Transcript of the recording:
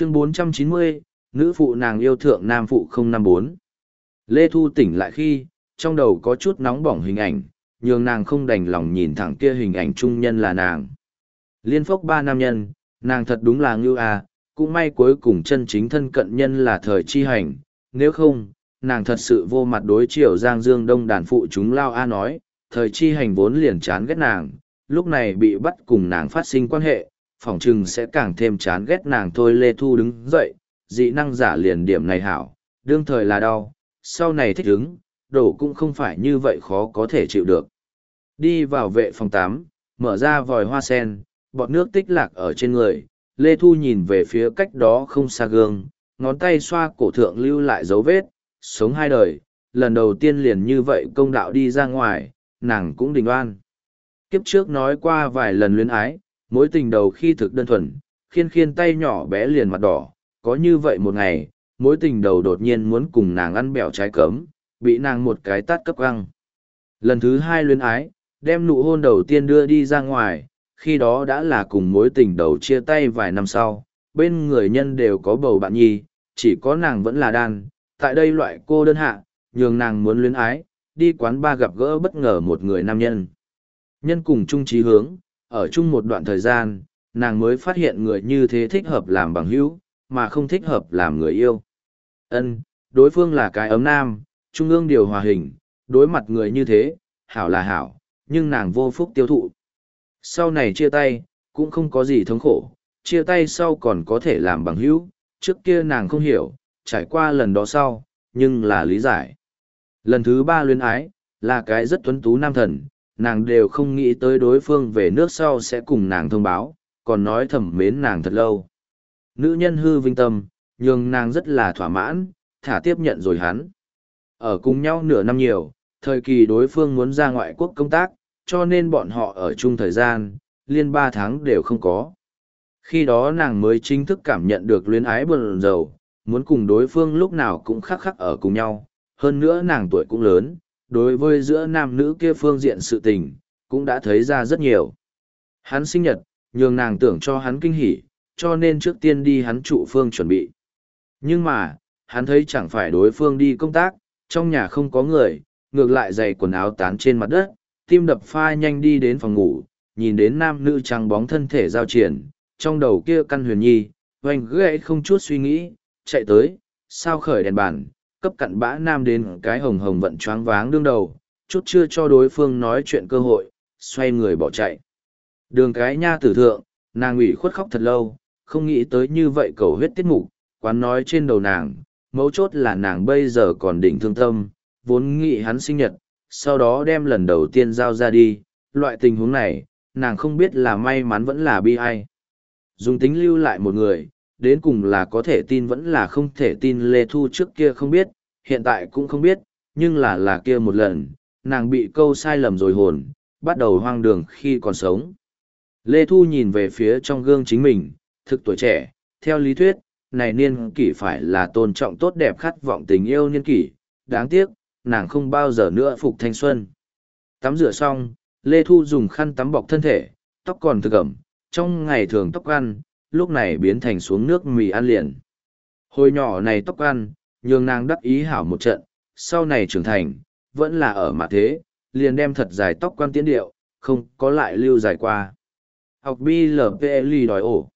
chương 490, nữ phụ nàng yêu thượng nam phụ 054. Lê Thu tỉnh lại khi, trong đầu có chút nóng bỏng hình ảnh, nhường nàng không đành lòng nhìn thẳng kia hình ảnh trung nhân là nàng. Liên phốc ba nam nhân, nàng thật đúng là ngưu à, cũng may cuối cùng chân chính thân cận nhân là thời chi hành, nếu không, nàng thật sự vô mặt đối chiều Giang Dương Đông đàn phụ chúng lao a nói, thời chi hành vốn liền chán ghét nàng, lúc này bị bắt cùng nàng phát sinh quan hệ, phỏng chừng sẽ càng thêm chán ghét nàng thôi Lê Thu đứng dậy, dị năng giả liền điểm này hảo, đương thời là đau, sau này thích ứng, đổ cũng không phải như vậy khó có thể chịu được. Đi vào vệ phòng tám, mở ra vòi hoa sen, bọt nước tích lạc ở trên người, Lê Thu nhìn về phía cách đó không xa gương, ngón tay xoa cổ thượng lưu lại dấu vết, sống hai đời, lần đầu tiên liền như vậy công đạo đi ra ngoài, nàng cũng đình oan. Kiếp trước nói qua vài lần luyến ái, mối tình đầu khi thực đơn thuần, khiên khiên tay nhỏ bé liền mặt đỏ, có như vậy một ngày, mối tình đầu đột nhiên muốn cùng nàng ăn bẻo trái cấm, bị nàng một cái tát cấp găng. Lần thứ hai luyến ái, đem nụ hôn đầu tiên đưa đi ra ngoài, khi đó đã là cùng mối tình đầu chia tay vài năm sau, bên người nhân đều có bầu bạn nhi, chỉ có nàng vẫn là đan, tại đây loại cô đơn hạ, nhường nàng muốn luyến ái, đi quán ba gặp gỡ bất ngờ một người nam nhân. Nhân cùng chung trí hướng, ở chung một đoạn thời gian, nàng mới phát hiện người như thế thích hợp làm bằng hữu, mà không thích hợp làm người yêu. Ân, đối phương là cái ấm nam, trung ương điều hòa hình, đối mặt người như thế, hảo là hảo, nhưng nàng vô phúc tiêu thụ. Sau này chia tay, cũng không có gì thống khổ, chia tay sau còn có thể làm bằng hữu, trước kia nàng không hiểu, trải qua lần đó sau, nhưng là lý giải. Lần thứ ba luyến ái, là cái rất tuấn tú nam thần, nàng đều không nghĩ tới đối phương về nước sau sẽ cùng nàng thông báo, còn nói thầm mến nàng thật lâu. Nữ nhân hư vinh tâm, nhưng nàng rất là thỏa mãn, thả tiếp nhận rồi hắn. Ở cùng nhau nửa năm nhiều, thời kỳ đối phương muốn ra ngoại quốc công tác, cho nên bọn họ ở chung thời gian, liên ba tháng đều không có. Khi đó nàng mới chính thức cảm nhận được luyến ái buồn rầu, muốn cùng đối phương lúc nào cũng khắc khắc ở cùng nhau. Hơn nữa nàng tuổi cũng lớn, đối với giữa nam nữ kia phương diện sự tình, cũng đã thấy ra rất nhiều. Hắn sinh nhật, nhường nàng tưởng cho hắn kinh hỉ, cho nên trước tiên đi hắn trụ phương chuẩn bị. Nhưng mà, hắn thấy chẳng phải đối phương đi công tác, trong nhà không có người, ngược lại giày quần áo tán trên mặt đất, tim đập pha nhanh đi đến phòng ngủ, nhìn đến nam nữ trắng bóng thân thể giao triển, trong đầu kia căn huyền nhi, hoành gãy không chút suy nghĩ, chạy tới, sao khởi đèn bàn, cấp cặn bã nam đến cái hồng hồng vận choáng váng đương đầu, chút chưa cho đối phương nói chuyện cơ hội, xoay người bỏ chạy. Đường cái nha tử thượng, nàng ủy khuất khóc thật lâu, không nghĩ tới như vậy cầu huyết tiết mục, quán nói trên đầu nàng, mấu chốt là nàng bây giờ còn đỉnh thương tâm, vốn nghĩ hắn sinh nhật, sau đó đem lần đầu tiên giao ra đi, loại tình huống này, nàng không biết là may mắn vẫn là bi ai. Dùng tính lưu lại một người, đến cùng là có thể tin vẫn là không thể tin Lê Thu trước kia không biết, hiện tại cũng không biết, nhưng là là kia một lần, nàng bị câu sai lầm rồi hồn, bắt đầu hoang đường khi còn sống. Lê Thu nhìn về phía trong gương chính mình, thực tuổi trẻ, theo lý thuyết, này niên kỷ phải là tôn trọng tốt đẹp khát vọng tình yêu niên kỷ, đáng tiếc, nàng không bao giờ nữa phục thanh xuân. Tắm rửa xong, Lê Thu dùng khăn tắm bọc thân thể, tóc còn thực ẩm, trong ngày thường tóc ăn, lúc này biến thành xuống nước mì ăn liền. Hồi nhỏ này tóc ăn, nhường nàng đắc ý hảo một trận, sau này trưởng thành, vẫn là ở mặt thế, liền đem thật dài tóc quan tiến điệu, không có lại lưu dài qua. Học BLPL đòi ổ.